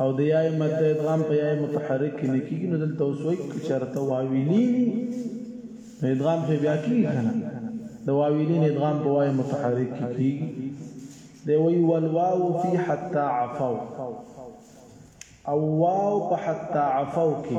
او د یای مته ادغام په یای متحرک کې نه کیږي نو دلته وسوي چې چرته واویلین ادغام په بیا کیږي کنه د واویلین ادغام په وای متحرک کې کیږي دی وی والواو فی حتا عفو او واو په حتا عفو کې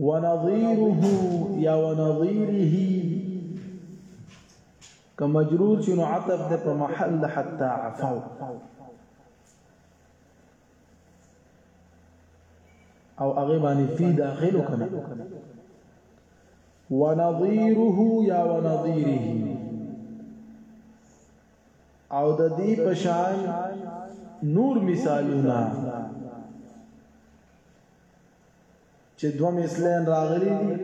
ونظيره يا ونظيره كمجرور شنو عطف ده په محل حتى عفو او هغه باندې فی داخل کنه ونظيره يا ونظيره او د دې پشان نور مثالونه چې دوه مثلین راغلي دي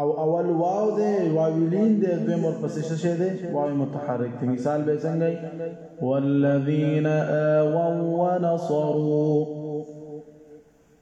او اول واو دی واویلین دی دوی مور پسې څه شه دی واو متحرک دی مثال به څنګه والذین آووا ونصروا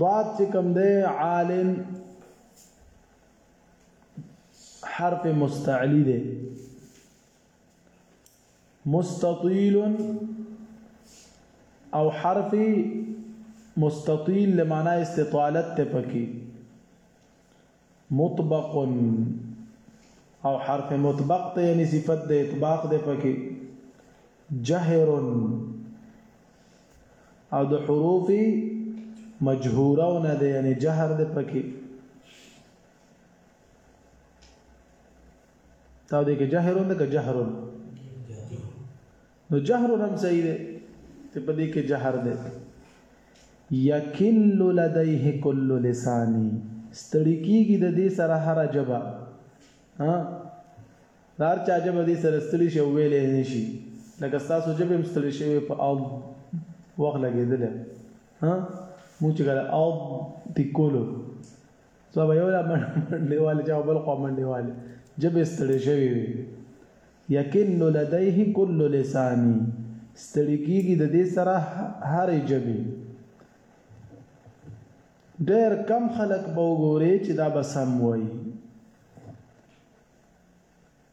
ضاد چې کوم دی عالم حرف مستعلی دی مستطيل او حرف مستطيل لمعنى استطالت ته پکې مطبق او حرف مطبق ته یعنی صفت د اطباق ده پکې جهر او د حروف مجهوره نه ده یعنی جهر ده پکې تا دې کې جهر ده که جهر نو جهر هم صحیح دی ته په دې کې جهر دی یکل لدیه کل لسانی ستړي کیږي د دې سره هر جبا ها دار چا جبا دې سره ستړي شي ویلې نشي لکه تاسو جبا هم ستړي شي په او وخت لګیدل ها موږ چې ګل او تکولو دا به یو لا منډې والې چې بل خوا منډې والې ژبې ستړې شوې وي یقین لدیه کل لسانی ستړي کېږي د دې سره هرې ژبې ډېر کم خلک به وګوري چې دا به سم وایي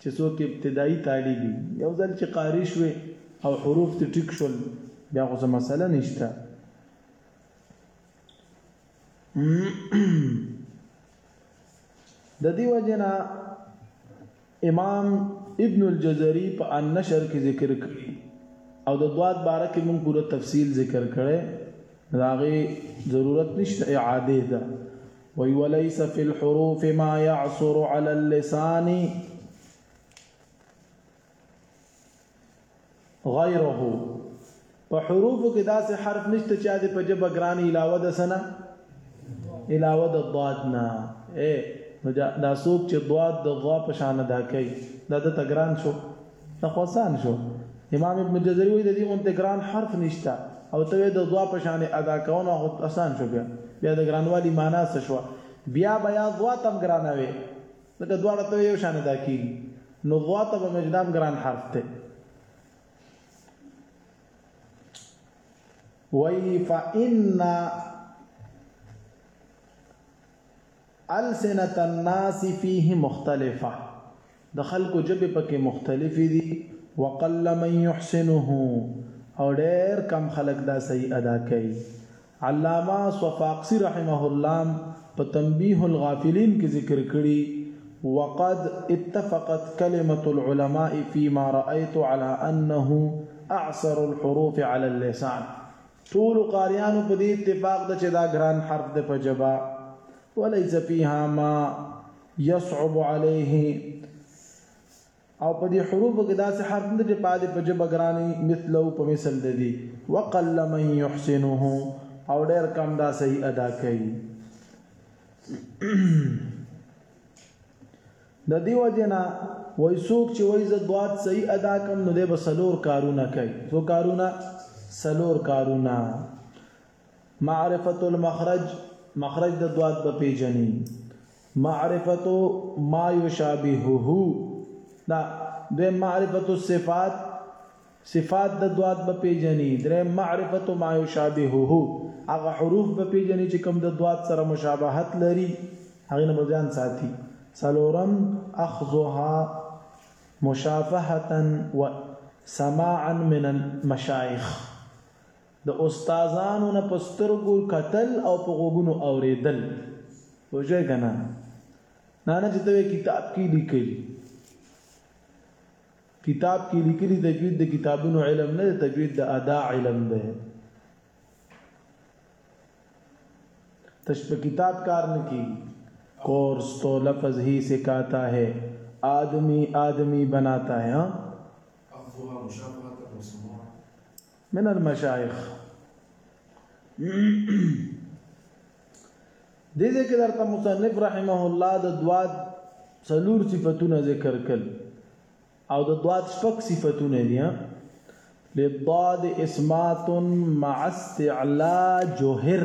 چې څوک ابتدایي طالب وي یو ځل چې قاري شوې او حروف ته ټیک شول بیا خو څه مسله نشته د دې وجنا امام ابن الجزري په النشر کې ذکر کړی او د دوات باره کې موږ پوره تفصیل ذکر کړی راغې ضرورت نشته اعاده ده وای وليس في الحروف ما يعصر على اللسان غيره په حروف کې داسې حرف نشته چې د په جبه ګران علاوه د سنه علاوه د ضاد نه اے نو دا سوق چې ضاد د غوا په شان ادا کوي دا د تګران شو ته خو اسان شو. امام ابن جزري وایي د دې غونتې ګران حرف نشته او ته وایې د ضا په شان یې ادا کوه نو خو اسان شو بیا بیا د ګرانوالي مانا څه شوه؟ بیا به یا ضا ته هم ګرانه وې ځکه دواړه ته یو شان ادا کېږي نو ضا ته به مې دا هم ګران حرف دی. وایي فإن السنة الناس فيه مختلفة، د خلکو ژبې پکې مختلفې دي، وقل من يحسنه، او ډېر کم خلک دا صحیح ادا کوي. علامه صفاقسي رحمه اللّٰه په تنبيه الغافلين کې ذکر کړي، وقد اتفقت کلمة العلماء فيما رأيت على أنه أعسر الحروف على اللسان، ټولو قاریانو په دې اتفاق ده چې دا ګران حرف ده په ژبه وليس فيها ما يصعب عليه او په دې حروف کې داسې حرف نه دی پاتې په جبه ګرانی مثلو په مثل د دې وقل من يحسنه او ډېر کم دا صحیح ادا کوي د دې وجې نه وای څوک چې وای زه دوات صحیح ادا کم نو دی به سلور کارونه کوي څو کارونه سلور کارونه معرفت المخرج مخرج د دوات به پیژني معرفت ما یشابهه دا د معرفت الصفات صفات د ضاد به پېژني. درېیم، معرفة ما یشابهه، هغه حروف به پېژني چې کوم د ضاد سره مشابهت لري، هغې نه به ځان ساتي. څلورم، اخذها مشافهة و سماعا من المشایخ، د استادانو نه په سترګو کتل او په غوږونو اورېدل. پوه شوې که نه؟ دا نه چې ته وایې کتاب کې یې لیکلي. کتاب کې لیکلي تجوید د کتابونو علم نه دی تجوید د ادا علم دی تش په کتاب کار نه کیږي کورس تو لفظ ہی سکھاتا ہے آدمی آدمی بناتا ہے ہاں من المشایخ دې دې کې درته مصنف رحمه الله د دواد څلور صفاتونه ذکر کړل او د دواد شپږ صفاتونه دي للضاد اسمات مع استعلا جوهر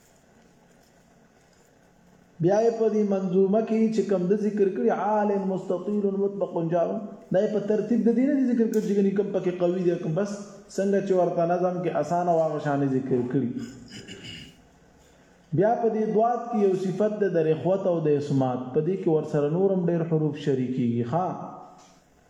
بیا په دې منظومه کې چې کوم د ذکر کړي عال مستطيل مطبق جار دا په ترتیب د دې نه ذکر کړي چې کوم پکې قوي دي کوم بس څنګه چې ورته نظم کې اسان او هغه شان ذکر کړي بیا په دې دوات کې یو صفت د درخوت او د اسمات په دې کې ورسره نورم ډېر حروف شریکيږي ها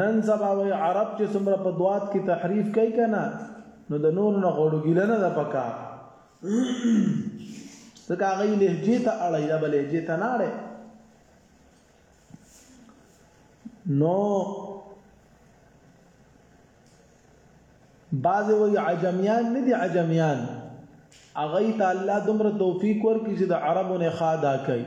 نن سبا وای عرب چې څومره په دوات کې تحریف کوي کنه نو د نور نه غوړو ګیله نه ده پکار ځکه هغه لهجه ته اړای دا بل لهجه ته نه اړای نو بعض وی عجمیان نه دي عجمیان هغه ته الله دومره توفیق ورکړي چې د عربو نه خادا کوي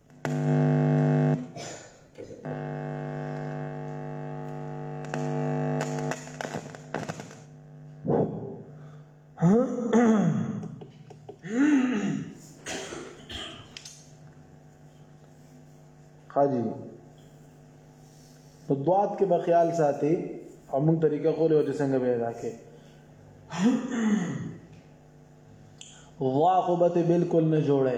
حاجی په دوات کې به خیال ساتي او موږ طریقه خو له څنګه به ادا کې ضاخبت بالکل نه جوړه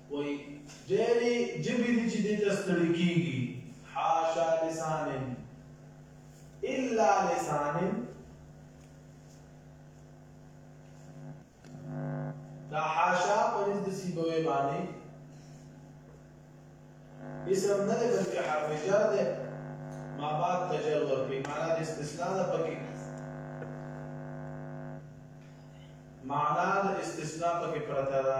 وایي ډېرې ژبې دي چې دې ته ستړي کېږي، حاشا لسان الا لسان دا حاشا په نزد سیبوي باندې اسم نه دی بلکې حرف جر دی ما بعد تجر ورکړي معنا د استثناء ده پکې معنا د استثناء پکې پرته ده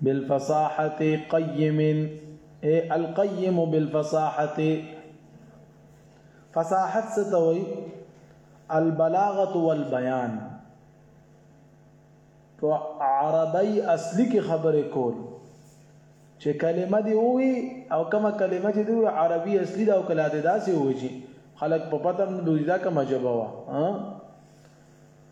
بالفصاحة قيم اي القيم بالفصاحة فصاحت څه ته وایي البلاغة والبيان په عربی اصلي کې خبرې کول چې کلمه دی وي او کومه کلمه چې دی وي عربي اصلي دا او کلا دی داسې وي چې خلک په پتم دوی دا کومه جبه وا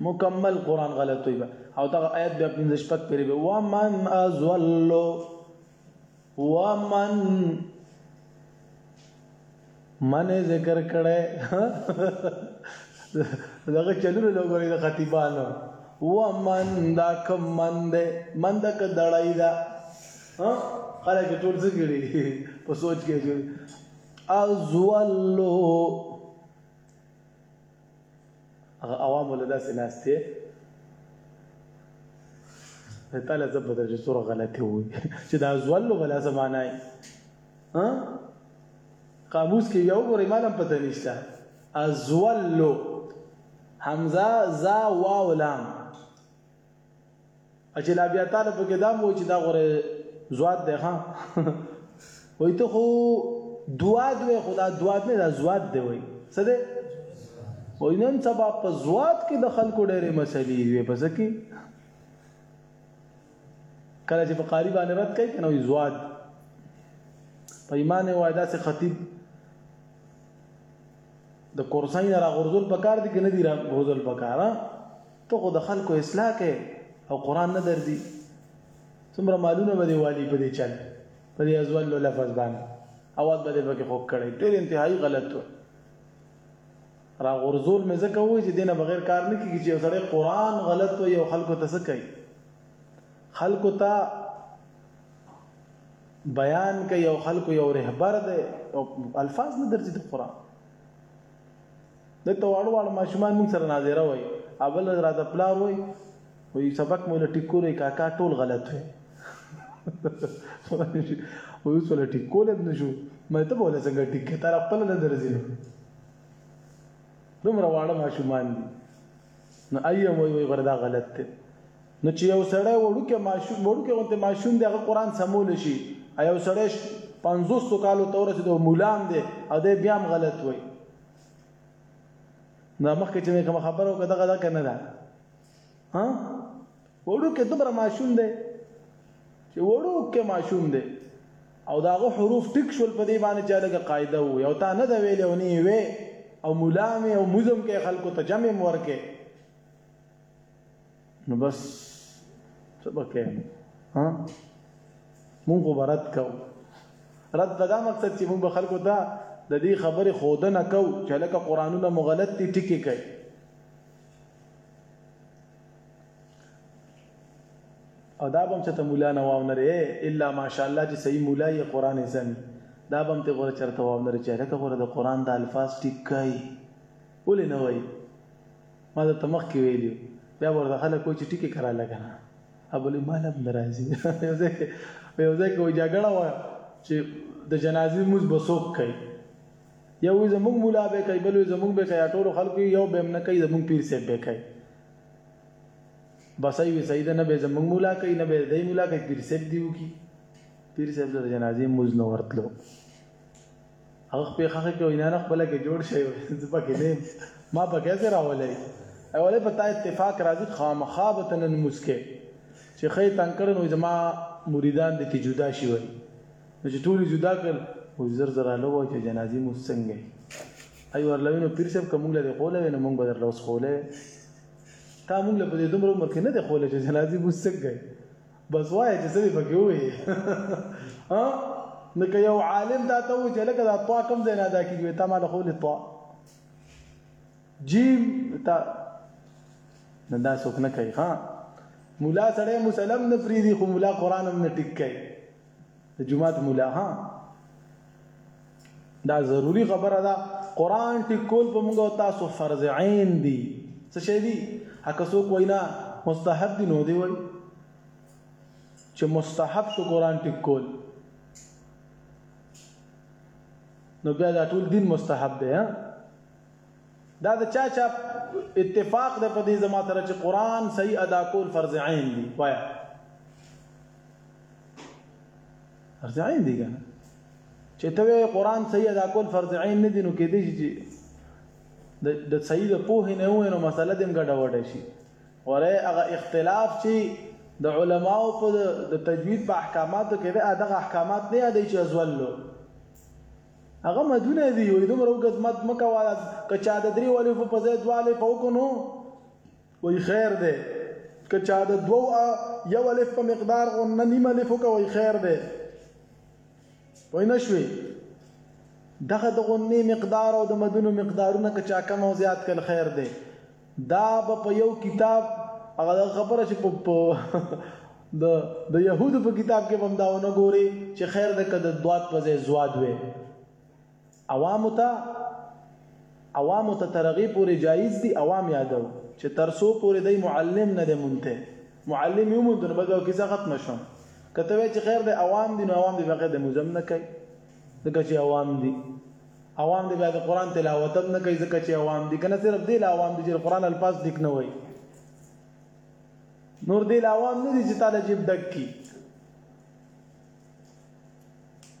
مکمل قران غلط وي او دا آیت بیا پنځه شپږ پیری به ومن ازل ومن من ذکر کړه دغه چلونه لګوري د خطیبانو ومن دا کم من ده من دا کدړای دا ها خلک ټول څه کړي په سوچ کې ازولو هغه عوامو له داسې ناشته نه تعالی زبر درجه سره غلطي وي چې دا ازولو بلا زمانه ها قاموس کې یو ګورې مالم پته نشته ازولو حمزه زا واو لام اچې لا بیا تعالی په کې دا مو چې دا غره زواد دی ها وای ته خو دواد وې خدا دواد نه دا زواد دی وای څه دی وای نن سبا په زواد کې د خلکو ډېرې مسلې وي پس کې کله چې په قاری باندې رد کوي کنه زواد په ایمان وایدا سه خطیب د کورسای نه راغورځول پکار دي کنه دي راغورځول پکار ته خو د خلکو اصلاح کې او قران نه درځي څومره مالونه به دی والی په دې چل په دې ازول لفظ باندې اواز به دې پکې خوک کړي ډېر انتهایی غلط و را غرزول مې ځکه وای چې دینه بغیر کار نه کیږي چې سړی قران غلط وي او خلکو ته څه کوي خلکو ته بیان کوي او خلکو یو رهبر دی او الفاظ نه درځي د قران دلته واړه واړه ماشومان موږ سره ناظره وای او بل ورځ راته پلار وای وایي سبق مو له ټیک کولو کاکا ټول غلط وي وایي اوس له ټیک کول هم نشو ما ته بوله څنګه ټیک کې تر خپل نه درځي نو دومره واړه ماشومان دي نو ايام وایي وایي غردا غلط دی نو چې یو سړی وړوکې ماشوم وړوکې غونته ماشوم دی هغه قران سمول شي یو سړی 500 کالو تورسه د مولام دی او د بیا هم غلط وایي دا مخکې چې مې کوم خبره وکړه دغه دا کنه ده ها وړو کې دومره ماشوم دی چې وړو کې ماشوم دی او داغه حروف ټیک شول په دې باندې چې لګه قاعده وو یو تا نه دا ویلې او نه وی او ملامه او مزم کې خلکو ته جمع مورکه نو بس څه به کوي ها مونږ خو برات کوو رد په دا مقصد چې مونږ به خلکو ته د دې خبرې خودنه کوو چې لکه قرانونه مو غلط دي ټیکې کوي او دا بم چې ته مولا نه واو نه الا ماشاءالله چې صحیح مولا یې قران یې سمي دا بم ته غره چرته واو نه چې لکه غره د قران د الفاظ ټیک کوي ولې نه وایي ما درته مخکې ویلي وو بیا به ورته خلک وایي چې ټیکې کراله که نه ابل ایمان هم نه راځي یو ځای کې یو ځای کې وایي جګړه وه چې د جنازې لمونځ به څوک کوي یو وایي زموږ ملا به کوي بل وایي زموږ به کوي ټولو خلکو یو به هم نه کوي زموږ پیر صاحب به کوي بسای وی سید نه به زمنګ مولا کوي نه به دای مولا کوي پیر صاحب دیو کی پیر صاحب د جنازې مزنور تلو هغه خپې خخه کې وینا نه خپل کې جوړ شي زه پکې نه ما پکې سره راولای اوله په تا اتفاق راځي خامخا به تنن مسکه چې خې تنگ کړه نو زما مریدان د تی جدا شي وي نو چې ټول جدا کړ او زر زر له وای چې جنازي مو څنګه ای ورلوینو پیر صاحب کوم له خوله وینو مونږ بدر لوس خوله تا مونږ له دې دومره عمر کې نه د خوله چې جنازي مو څنګه بس وایه چې څه دې پکې وویل ها نو که یو عالم دا ته ووایي چې لکه دا طوا کوم ځای نه ادا کېږي تا ما له خولې طوا جیم تا نه دا څوک نه کوي ها مولا سړی مسلم نه پریدي خو مولا قرآن هم نه ټیک کوي د جماعت مولا ها دا ضروری خبره ده قران ټیک کول په موږ تاسو فرض عین دي څه شي دي هک سو کوی نه مستحب دي نو دی وای چې مستحب شو قران ټیک کول نو بیا دا ټول دین مستحب دی ها دا د چا چا اتفاق ده په دې زما سره چې قران صحیح ادا کول فرض عین دی وایا فرض عین دی کنه چې ته قران صحیح ادا کول فرض عین نه دی نو کې دی چې د صحیح د پوه نه وې نو مسله دې ګډه وډه شي وره هغه اختلاف چې د علماو په د تجوید په احکاماتو کې دا دغه احکامات نه یادې چې ازولو هغه مدونه دي وي دومره وګت مد مکه وایا که چا د درې الف په ځای دوه الف وکونو وي خیر دی که چا د دوو یو الف په مقدار او نه نیم الف وکوي خیر دی وای نشوي دغه د غنی مقدار او د مدونو مقدارونه که چا کم او زیات کړي خیر دی دا به په یو کتاب هغه دا خبره چې په په د د يهودو په کتاب کې هم دا ونه ګوري چې خیر د کده دوات په ځای زواد وي عوام ته عوام ته ترغی پورې جایز دي عوام یادو چې ترسو پورې د معلم نه دی مونته معلم یو مونته نو بګو کیسه ختم شوم کته وی چې خیر د عوام دي نو عوام دي بقې د مزم نه کوي دغه چې عوام دي عوام دی بیا د قران تلاوت هم نه کوي ځکه چې عوام دي کنه صرف دی لا عوام دي چې قران الفاظ لیک نه وای نور دی لا عوام نه دي چې تعالی جیب ډک کی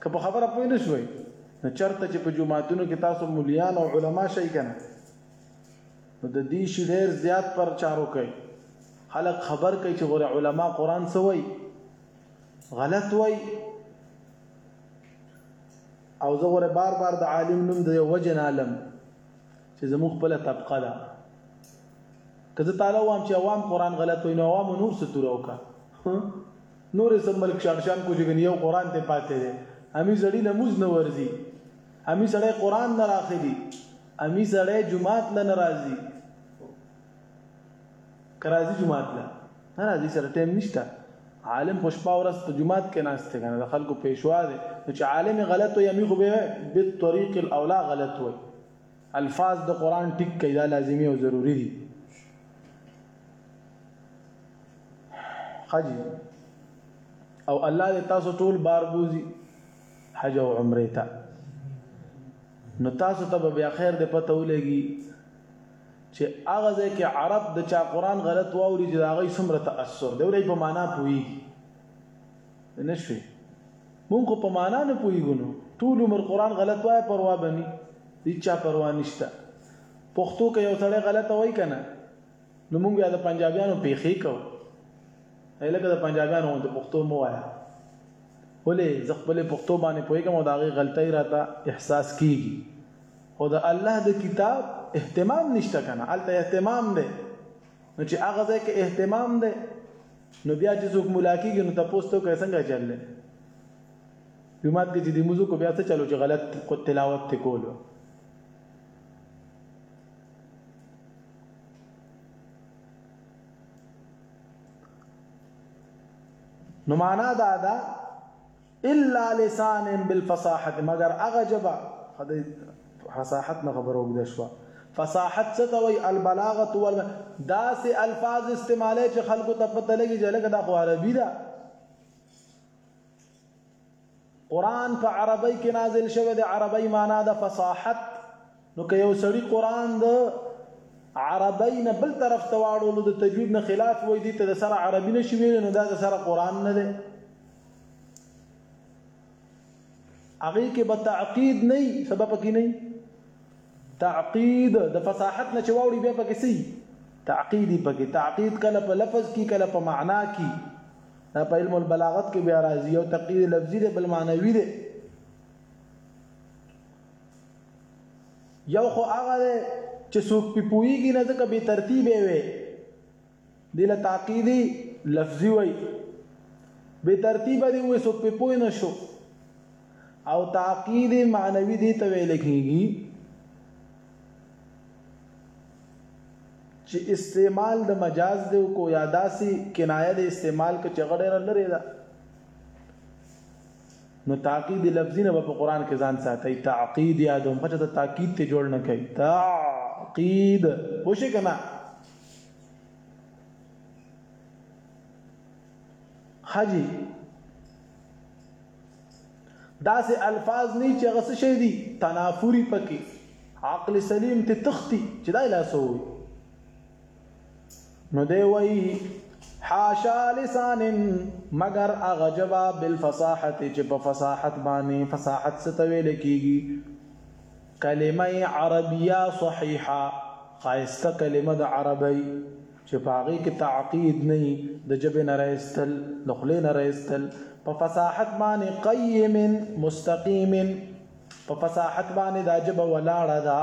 که په خبره پوه نه شوي نو چرته چې په جمعاتونو کې تاسو مليان او علما شي کنه نو د دې شي ډېر زیات پر چارو کوي خلک خبر کوي چې غره علما قران سوي غلط وای او زه غوره بار بار د عالم نوم د یو وجه نه علم چې زموږ خپل طبقه ده که زه تعالی وام چې عوام قران غلط وي نو عوام نور څه تور وکا نور سم ملک شارشان کو چې یو قران ته پاتې ده امی زړی لموز نه ورزي امی سړی قران نه راخلي امی سړی جمعات لنه راځي کرازی جماعت لا نه راځي سره ټیم نشته عالم خو شپه ورځ په جماعت کې ناست دی کنه د خلکو پیشوا دی نو چې عالم غلط وي امي خو به بالطريق الاولا غلط وي الفاظ د قران ټیک کوي دا لازمي او ضروری دي حج او الله دې تاسو ټول بار بوزي حج او عمره ته نو تاسو ته به بیا خیر دې پته ولګي چې هغه ځای کې عرب د چا قرآن غلط واوري چې د هغوی څومره تأثر دی ورای په معنا پوهېږي نه شوې مونږ خو په معنا نه پوهېږو نو ټول عمر قرآن غلط وایه پروا به ني هیڅ چا پروا نشته پښتو کې یو سړی غلطه وایي که نه نو مونږ بیا د پنجابیانو پیښې کوو لکه د پنجابیانو د پښتو مو وایه ولې زه خپلې پښتو باندې پوهېږم او د هغې غلطۍ راته احساس کېږي خو د الله د کتاب اهتمام نشته کنه الته اهتمام دی نو چې هغه ځای کې اهتمام دی نو بیا چې څوک ملاقاتږي نو تاسو ته کوي څنګه چلل جمعات کې چې د موضوع کو بیا څه چلو چې غلط کو تلاوت ته کولو نو معنا دا ده الا لسان بالفصاحة مګر هغه ژبه، ښه د فصاحت نه خبره اوږده شوه، فصاحت څه ته وایي، البلاغة والبيان، داسې الفاظ استعمالوي چې خلکو ته پته لګي چې هلکه دا خو عربي ده، قرآن په عربۍ کې نازل شوی دی، عربۍ معنا ده فصاحت. نو که یو سړي قرآن د عربۍ نه بل طرف ته واړولو د تجوید نه خلاف وای دي ته د سره عربي نه شي ویلی نو دا د سره قرآن نه دی هغه کې به تعقید نه سبب کې نه تعقید د فصاحت نه چواوړي بیا پکې سي تعقیدی پکې تعقید کله په لفظ کې کله په معنا کې دا په علم البلاغت کې بیا راځي یو تقید لفظي دی بل معنوي دی یو خو هغه دی چې څوک پې پوهېږي نه ځکه بې ترتیبه وي دې له تعقیدي لفظي وایي بې ترتیبه دی وایي څوک پې پوه نه شو او تعقید معنوي دې ته ویل کېږي چې استعمال د مجاز دی کو یا داسي کنایه د استعمال کې چغړې لري ده نو تعقید لفظی نه په قران کې ځان ساتي تعقید یادوم خو ته تاکید ته جوړ نه کوي تعقید وشي کنه حاجی داسې الفاظ نه چې هغه څه شي دي تنافری پکې عقل سلیم ته تختی چې دا لاسوي نو دی وایي حاشا لسان مگر هغه جبا بالفصاحت چې په فصاحت باندې فصاحت څه ته ویل کیږي کلمه عربیه صحیحه خایسته کلمه د عربی چې پاغي کې تعقید نه د جبه نه راستل د خلې نه راستل په فصاحت باندې قیم مستقیم په فصاحت باندې دا جبه ولاړه ده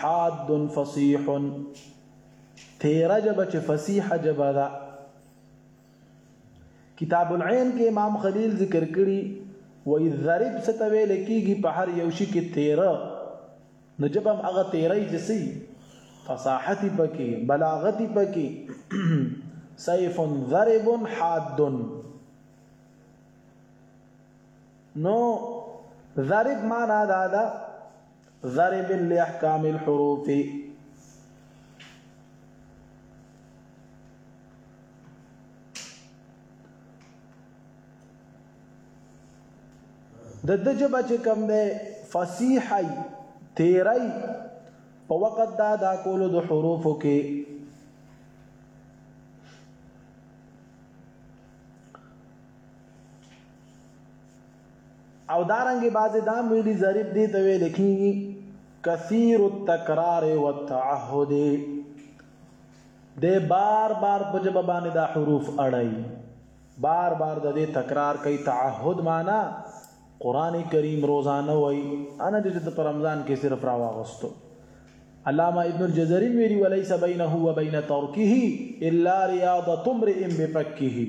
حاد فصیح تیره جبه چې فصیح جبه ده کتاب العین کې امام خلیل ذکر کړي وای ضرب ستوي لکېږي په هر یو شي کې تیره نو جبم هغه تیره چې سي فصاحت پکې بلاغت پکې سیف ضرب حاد نو ضرب معنا دا ده ضرب لاحکام الحروف د د جبه چې کم دی فصیحی تیری په وقت دا دا کولو د حروفو کې او دارنګه بعضې دا هم ویلي ضریب دې ته ویل کیږي کثیر التکرار والتعهد دې بار بار په جبه باندې دا حروف اړای بار بار د دې تکرار کوي تعهد معنا قران کریم روزانه وای انا چې په رمضان کې صرف را واغستو علامه ابن الجزري ویلي وليس بينه وبين تركه الا رياضه امرئ بفكه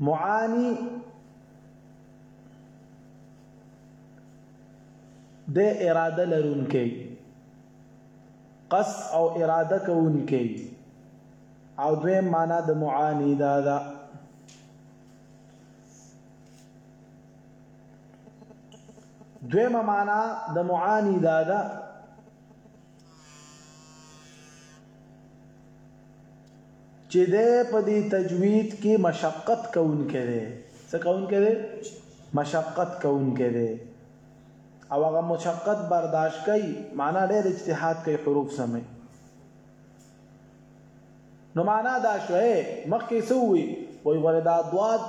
معانی د اراده لرونکي قصد او اراده کوونکي او دوی معنا د معانی دا ده دویمه معنا د معانی دا ده چې د په دې تجوید کې مشقت کوونکی دی څه کوونکی دی مشقت کوونکی دی او هغه مشقت برداشت کوي معنا ډېر اجتهاد کوي حروف سمې نو معنا دا شوه مخکې څه ووي وای غوره دا ضاد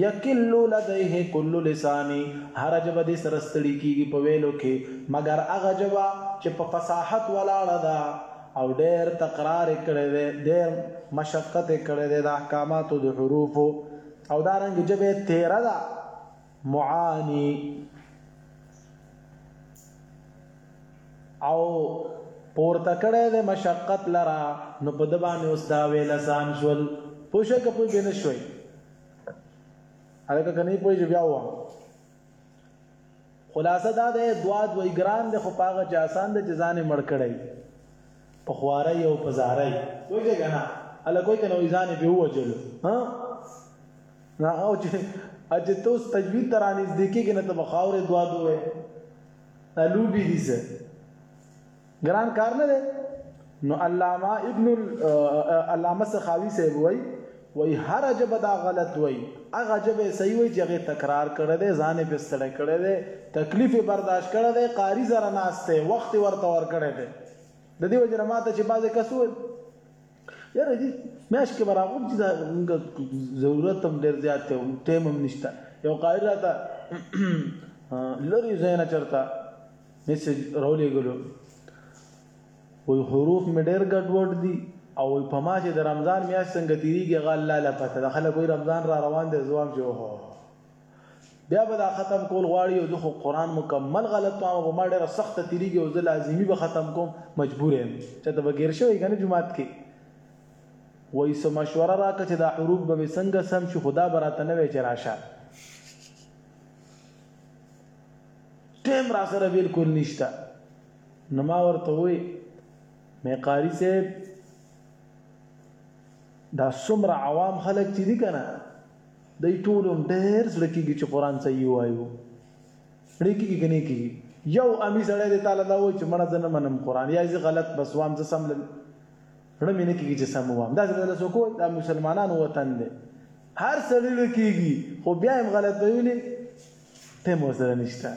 یکل لدیه کل لسانی هر جبه دې سره ستړي کیږي په ویلو کې مګر هغه جبه چې په فصاحت ولاړه ده او ډېر تکرار کړی دی ډېر مشقت کړی دی د احکاماتو د حروفو او دارنګ جبه تیره ده معانی او پورته کړه د مشقت لرا نو په د باندې اوس دا ویل آسان شول پوښه کپوی به نه شوي الکه کني پوي بیا و خلاصه دا د دواد وای ګران د خو پاغه چې آسان د جزانې مړ کړی په خواري او په زاري وځي کنه الکه کنه وځانې به وجل ها نه او چې اجه ته اوس تجوید ته رانږدې کېږي نه ته به خاورې دعا دوی دا لوبې دي څه ګران کار نه دی نو علامه ابن علامه سخاوي صاحب وای وای هر جب دا غلط وای هغه جب صحیح وای چې هغه تکرار کړی دی ځان په ستړی کړی دی تکلیف برداشت کړی دی قاری زره ناشته وخت ورته ور کړی دی د دې وجه ماته چې بعضې کسو یاره دې میاش کې برابر چې دا موږ ضرورت هم ډیر زیات دی ټیم هم نشته یو قاری راته لری زینا چرتا میسج راولې ګلو وای حروف مې ډیر ګډوډ دي او په ما چې د رمضان میاشت څنګه تیریږي غل لاله پته د خلکو رمضان را روان دی ځواب جو هو بیا به دا ختم کول غواړي او زه خو قران مکمل غلط ما په ما ډیره سخته تیریږي او زه لازمی به ختم کوم مجبور یم چې ته بغیر شوی کنه جمعات کې وای سو مشوره راکړه چې دا حروف به څنګه سم شي خدا براته نه وی چې راشه ټیم را سره بالکل نشته نو ما ورته وای مې قاری صاحب دا څومره عوام خلک چې دي کنه دی ټول هم ډېر زړه کېږي چې قرآن صحیح وایو ډېر کېږي که نه کېږي یو امي سړی دی تاله دا وایي چې مړه زه نه منم قرآن یا زه غلط بس وام زه سم لم زړه مې نه کېږي چې سم وام داسې به درله څوک وایي دا مسلمانانو وطن دی هر سړی له کېږي خو بیا هم غلط دی ولې ټیم ورسره نشته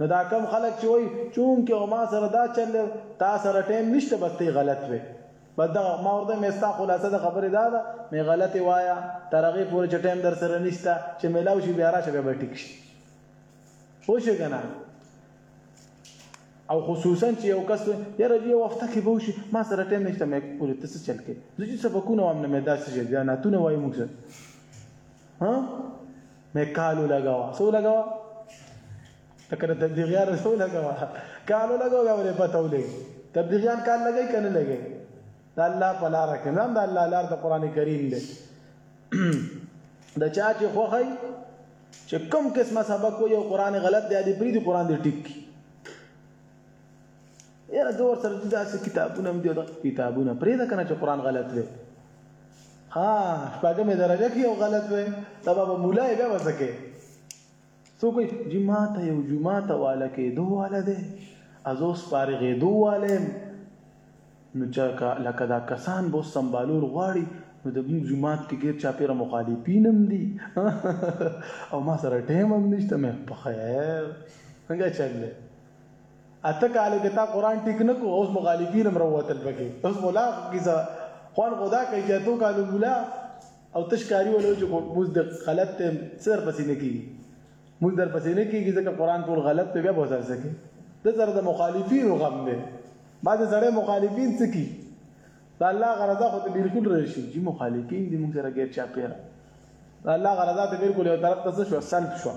نو دا کم خلک چې وایي چونکې او ما سره دا چل تا سره ټیم نشته بس ته غلط وې بس دغه ما ورته مې ستا خلاصه د خبرې دا ده مې غلطې وایا تر هغې پورې چې ټایم در سره نشته چې میلاو شي بیا راشه بیا به ټیک شي پوه شوې که نه او خصوصا چې یو کس یاره یو هفته کې به وشي ما سره ټایم نشته مې ولې ته څه چل کې زه چې سبقونه وایم نه مې داسې شي بیا نعتونه وایي موږ سره ها مې کالو لګاوه څو لګاوه لکه د تبلیغیانو شو لګوا کار لګوا بیا ولې پته ولګي تبلیغیان کار لګي کنه لګي دا الله په لار کې نام دا الله لار د قران کریم دی د چا چې خوخی چې کم قسمه سبق وي او قران غلط دی دی پری دی قران دی ټیک یاره دور سره داسې کتابونه هم دی دا کتابونه پرې دا کنه چې قران غلط دی ها شپږمه درجه کې یو غلط وي دا به مولا یې بیا وسکه څوک وایي جی ماته یو جومات واله کیدو واله دی ازوس فارغیدو واله یم نو چا لکه دا کسان بو سمبالول غواړي نو د موږ جماعت کې غیر چاپیره مخالفین هم دي او ما سره ټیم هم نشته مې په خیر څنګه چل دی اته کال کې تا قران ټیک نه کو اوس مخالفین هم وروتل پکې اوس مولا کیسه خوان خدا کوي چې تو کال مولا او تش کاری ولو چې موږ د غلط ته څه در پسې نه کیږي موږ در پسې نه کیږي ځکه قران ټول غلط ته بیا به سره سکی د سره د مخالفینو غم دی ما د سره مخالفین څه کی دا الله غرضا خو ته بالکل راشي چې مخالفین دې موږ سره غیر چا پیرا دا الله غرضا ته بالکل یو طرف ته شو سلب شو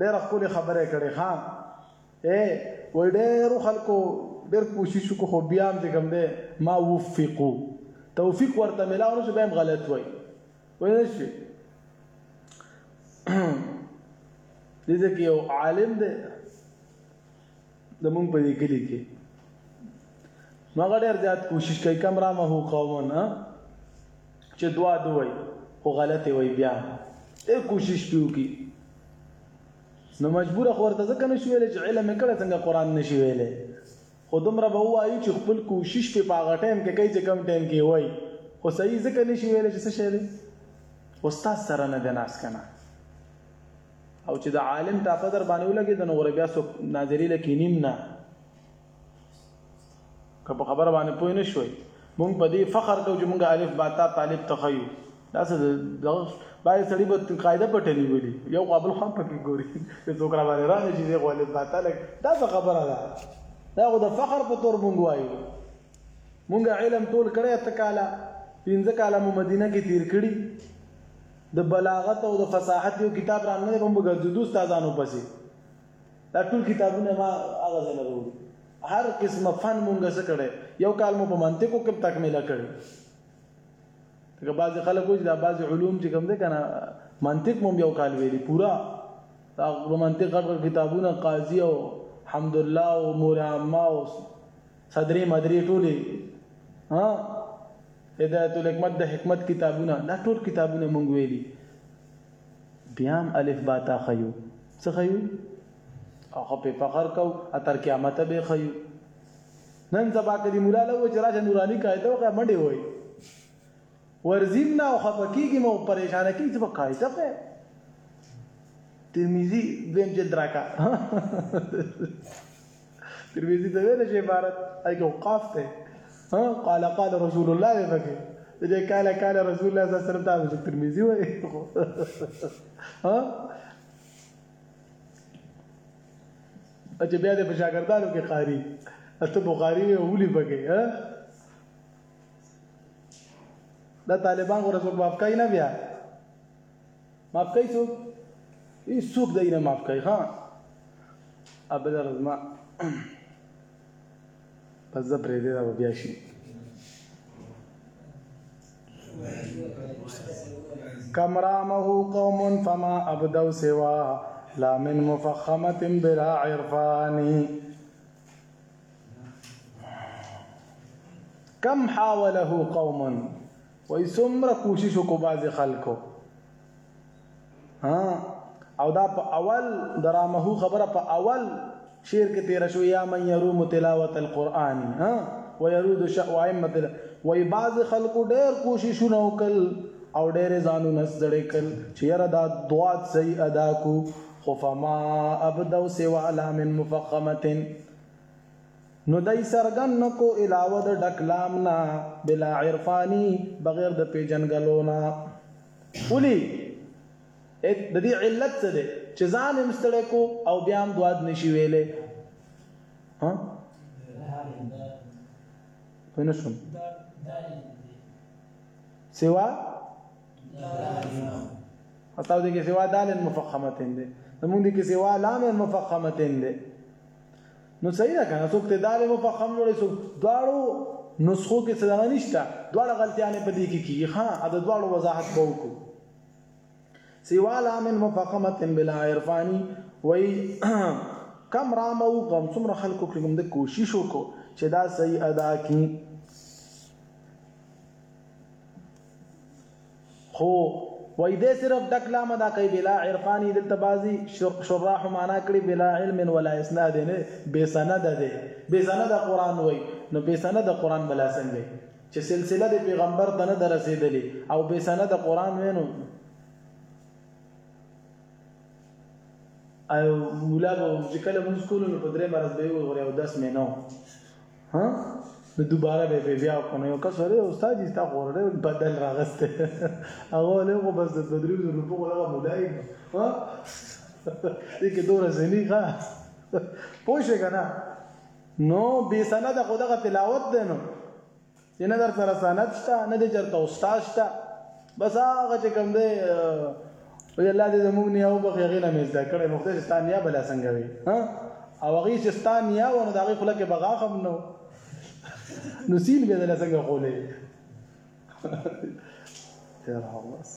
ډیره ښکلې خبره یې کړې ښا ای وای ډیرو خلکو ډیر کوشش وکړو خو بیا هم چې کوم دی ما وفقو توفیق ورته ملاو نه شو بیا هم غلط وای وای نه شي دې ځکه یو عالم دی د مونږ په دې کلی کې نو هغه ډېر زیات کوشش کوي کم رامه هو قومن چې دعا دوی خو غلطه وي بیا ډېر کوشش پیو کی نو مجبور خو ورته ځکه نه شو ویل چې علم کړه څنګه قران نشي ویل خو دومره به وایي چې خپل کوشش په پاغه ټایم کې کوي چې کم ټایم کې وای خو صحیح ځکه نشي ویل چې څه شي استاد سره نه دناس کنه او چې د عالم ټاپه در باندې ولګي د نور بیا څوک ناظری لکې نیم نه که په خبره باندې پوه نه شوي مونږ په دې فخر کوو چې مونږ الف با تا طالب تخیو دا څه د باید سړی به قاعده پټنی ولي یو قابل خام پکې ګوري چې څوک را باندې رانه چې غو الف با تا لګ دا څه خبره ده دا خو د فخر په تور مونږ وایو مونږ علم ټول کړی ته کاله پنځه کاله مو مدینه کې تیر کړی د بلاغت او د فصاحت یو کتاب را نه بم ګرځېدو استادانو پسې دا ټول کتابونه ما هغه ځای نه وروړي هر قسمه فن مونږه څه کړي یو کال مو په منطقو کې تکمیله کړي که بعضې خلک وایي دا بعضې علوم چې کوم دی که نه منطق مو یو کال ویلي پوره دا منطق غټ کتابونه قاضي او حمدالله او مور عامه او صدرې مدرې ټولې ها هدایت الحکمت د حکمت کتابونه دا ټول کتابونه مونږ ویلي بیا هم الف با تا خیو څه خیو هغه په فخر کو اتر قیامت به خیو نن سبا کدی مولا له و چې راشه نورانی قاعده وکړه منډه وای ورځیم نه او خفه کیږم او پریشانه کیږم چې په قاعده خو ترمذی دویم جلد راکا ترمذی ته ویل شي عبارت ایګو قاف ته ها قال قال رسول الله دی پکې دې قال قال رسول الله صلی الله علیه وسلم دا چې ترمذی وایي ها چې بیا د شاګردانو کې قاری اته بخاری وی اولی پکې ها دا طالبان غره څوک معاف کوي نه بیا معاف کوي څوک هیڅ څوک دی نه معاف کوي ها ابل رزما پس زه پرې دی دا بیا شي کم رامه قوم فما ابدو سوا لا من مفخمه بلا عرفانی کم حاوله قوم وای څومره کوشش وکړو بعضې خلکو او دا په اول درامهو خبره په اول شعر کې تیر شو یا من یروم تلاوت القرآن ها ويرود شأو ائمه وای بعض خلکو ډېر کوششونه وکړ او ډېر ځانونه ستړي کړ چې یاره دا دوات صحیح ادا کو خو فما ابدوا سوی لا من مفخمة نو دی څرګند نه کو علاوه د ډک لام نه بلا عرفاني بغیر د پېژنګلو نه ولي اې د دې علت څه دی چې ځان هم ستړی کو او بیا هم دواد نشي ویلی ها پوه نه شوم سوا استاد دې کې سوا دال مفخمتين دي زمونږ دې کې سوا لام مفخمتين دي نو صحیح ده کنه څوک ته دال مفخم جوړي څوک دواړو نسخو کې څه نشته دواړه غلطیانې په دې کې کیږي ها دا دواړو وضاحت به وکړو سوا لام مفخمه بلا عرفانی وای کم رامو کم څومره خلکو کې موږ کوشش وکړو چې دا صحیح ادا کړي خو وای دې صرف ډک لا مدا کوي بلا عرفاني دلته بعضي شراح معنا کړي بلا علم ولا اسناد نه بے سند ده بے سند قران وای نو بے سند قران بلا څنګه چې سلسله د پیغمبر ته نه درسېدلې او به سند قران وینو او مولا به چې کله مونږ کولو نو په درې مرز به یو غره او 10 مینو ها نو دوباره به بیا بیا کو نه یو کس وره استاد یې تا غوړې بدل راغسته هغه له کو بس د بدري د روپو غلا مولای ها دې کې دوره زنی ښا پوښه کنه نو بي سند خدغه تلاوت ده نو چې نه در سره سند شته نه دې چرته استاد شته بس هغه چې کوم دی وی الله دې زموږ نه او بخې غي نه مزدا کړې نو خدای ستان یا بلا څنګه وي ها او هغه چې ستان یا ونه دغه خلک کې بغا خم نو نو سیل به دل څنګه خولې یا حواس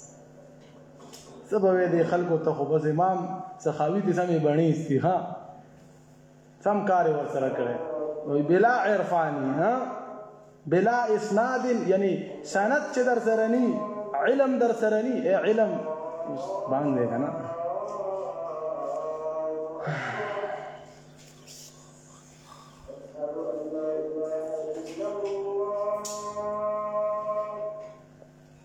سبب دې خلکو ته خو بس امام سخاوي دې سمې بڼې استي ها سم کار ورسره کړي وي بلا عرفاني ها بلا اسناد یعنی سند چې در سره ني علم در سره ني علم باندې کنه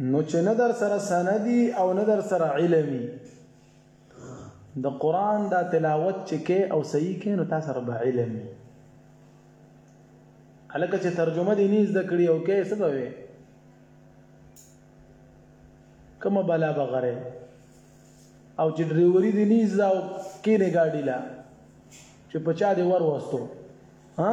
نو چې نه در سره سندي او نه در سره علمي د قران دا تلاوت چې کې او صحیح کې نو تاسو رب علم الکه چې ترجمه دې نه زده کړی او کې څه به وي کوم بلا بغره او چې ډریوري دې نه زده او کې نه گاډی لا چې پچا دې ور وستو ها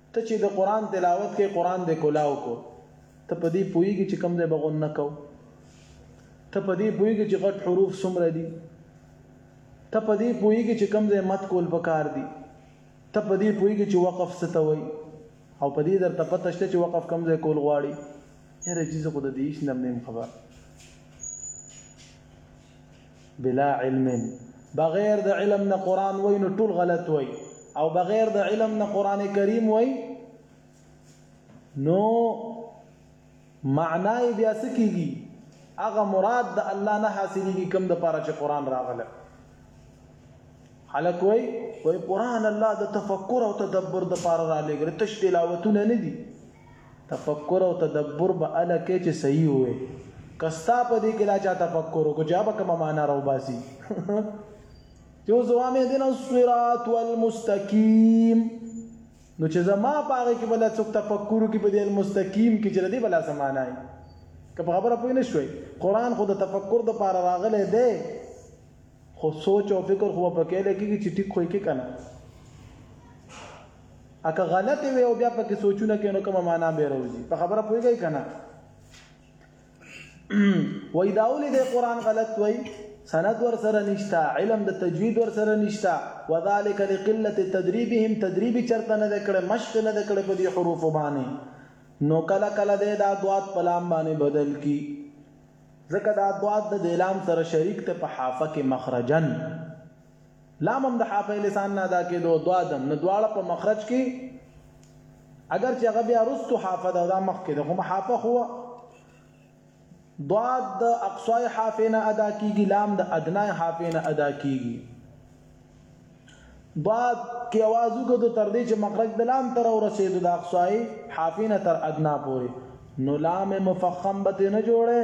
ته چی د قران تلاوت کوي قران دی کولاو کو ته په دې پوهیږي چې کوم ځای بغون نه کو ته په دې پوهیږي چې غټ حروف څومره دي ته په دې پوهیږي چې کوم ځای مت کول پکار دي ته په دې پوهیږي چې وقف څه ته وایي او په دې درته پته شته چې وقف کوم ځای کول غواړي یاره جزه خو د دې هیڅ نه خبر بلا علم بغیر د علم نه قران وای نو ټول غلط وای او بغیر د علم نه قران کریم وای نو معنای بیا سکیږي هغه مراد د الله نه حاصلېږي کوم د پاره چې قران راغله خلک وای وای قران الله د تفکر او تدبر د پاره را لګره تش تلاوتونه نه دي تفکر او تدبر به اله کې چې صحیح وې که ستا په دې کې لا چا تفکر وکړو چې ابا کومه معنا راوباسي چې اوس دوام یې دین الصراط والمستقیم نو چې زما پاره کې بل څوک تفکر کې په دې المستقیم کې چې دې بل سمانه ای که په خبره پوه نه شوي قران خو د تفکر د پاره راغله دی خو سوچ او فکر خو په کې لګي چې ټیک خو یې کې کنه ا که غلطې وې او بیا پکې سوچونه کوي نو کومه معنا به راوځي په خبره پوهیږئ که نه وای دا ولې د قران غلط وای سند ور سره نشتا علم د تجوید ور سره نشتا وذالک لقله تدریبهم تدریب چرته نه کړه مشق نه کړه په دې حروف باندې نو کله کله د ادوات پلام باندې بدل کی ځکه د ادوات د دلام سره شریک ته په حافه کې مخرجن لام هم د حاء په لسان نه ادا کېدو، ضادن، نو دواړه په مخرج کې اګر چې هغه بیا رستو حافه ده او دا مخکې ده خو محافه خو وه. ضاد د اقصای حافې نه ادا کېږي، لام د ادنای حافې نه ادا کېږي. ضاد کې اواز اوږدو تر دې چې مخرج د لام ته راورسېدو، د اقصای حافې نه تر ادنا پورې، نو لام مفخم به ترې نه جوړی.